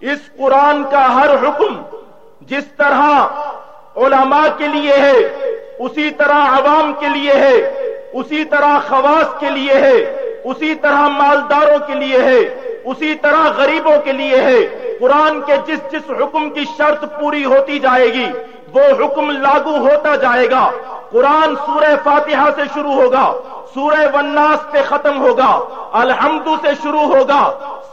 اس قرآن کا ہر حکم جس طرح علماء کے لیے ہے، اسی طرح عوام کے لیے ہے، اسی طرح خواص کے لیے ہے، اسی طرح مالداروں کے لیے ہے، اسی طرح غریبوں کے لیے ہے۔ قرآن کے جس جس حکم کی شرط پوری ہوتی جائے گی، وہ حکم لاگو ہوتا جائے گا۔ قرآن سورہ فاتحہ سے شروع ہوگا، سورہ وناس پہ ختم ہوگا، الحمد سے شروع ہوگا،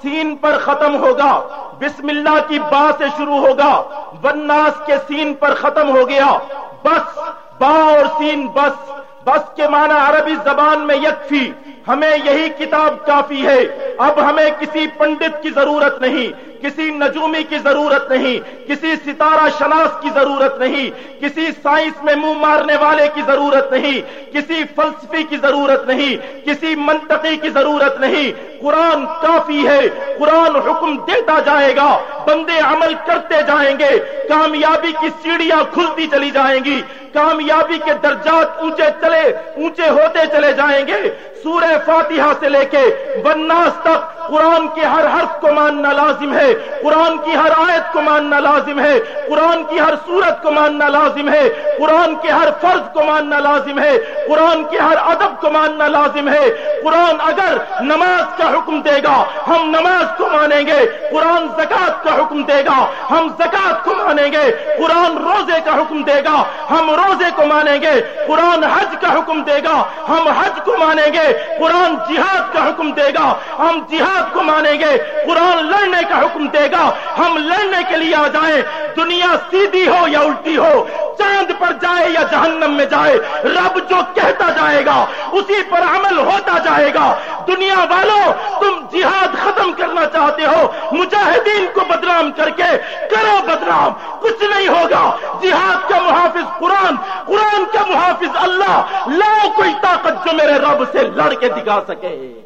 سین پر ختم ہوگا۔ بسم اللہ کی با سے شروع ہوگا۔ وناس کے سین پر ختم ہو گیا۔ بس، با اور سین بس۔ بس کے معنی عربی زبان میں یکفی۔ ہمیں یہی کتاب کافی ہے۔ اب ہمیں کسی پنڈت کی ضرورت نہیں، کسی نجومی کی ضرورت نہیں، کسی ستارہ شناس کی ضرورت نہیں، کسی سائنس میں منہ مارنے والے کی ضرورت نہیں، کسی فلسفی کی ضرورت نہیں، کسی منطقی کی ضرورت نہیں۔ قرآن کافی ہے، قرآن حکم دیتا جائے گا، بندے عمل کرتے جائیں گے، کامیابی کی سیڑھیاں کھلتی چلی جائیں گی۔ کامیابی کے درجات اونچے چلے، اونچے ہوتے چلے جائیں گے۔ سورہ فاتحہ سے لے کے بناس تک قرآن کے ہر حرف کو ماننا لازم ہے، قرآن کی ہر آیت کو ماننا لازم ہے، قرآن کی ہر سورت کو ماننا لازم ہے، قرآن کے ہر فرض کو ماننا لازم ہے، قرآن کے ہر ادب کو ماننا لازم ہے۔ قرآن اگر نماز کا حکم دے گا، ہم نماز کو مانیں گے، قرآن زکات کا حکم دے گا، ہم زکات کو مانیں گے، قرآن روزے کا حکم دے گا، ہم روزے کو مانیں گے، قرآن حج کا حکم دے گا، ہم حج کو مانیں گے، قرآن جہاد کا حکم دے گا، ہم جہاد کو مانیں گے، قرآن لڑنے کا حکم دے گا۔ ہم لڑنے کے لیے آ جائیں۔ دنیا سیدھی ہو یا الٹی ہو، چاند پر جائے یا جہنم میں جائے، رب جو کہتا جائے گا، اسی پر عمل ہوتا جائے گا۔ دنیا والوں تم جہاد ختم کرنا چاہتے ہو، مجاہدین کو بدنام کر کے کرو بدنام۔ کچھ نہیں ہوگا۔ جہاد کا محافظ قرآن قرآن کا محافظ اللہ۔ لاؤ کوئی طاقت جو میرے رب سے لڑ کے دکھا سکے۔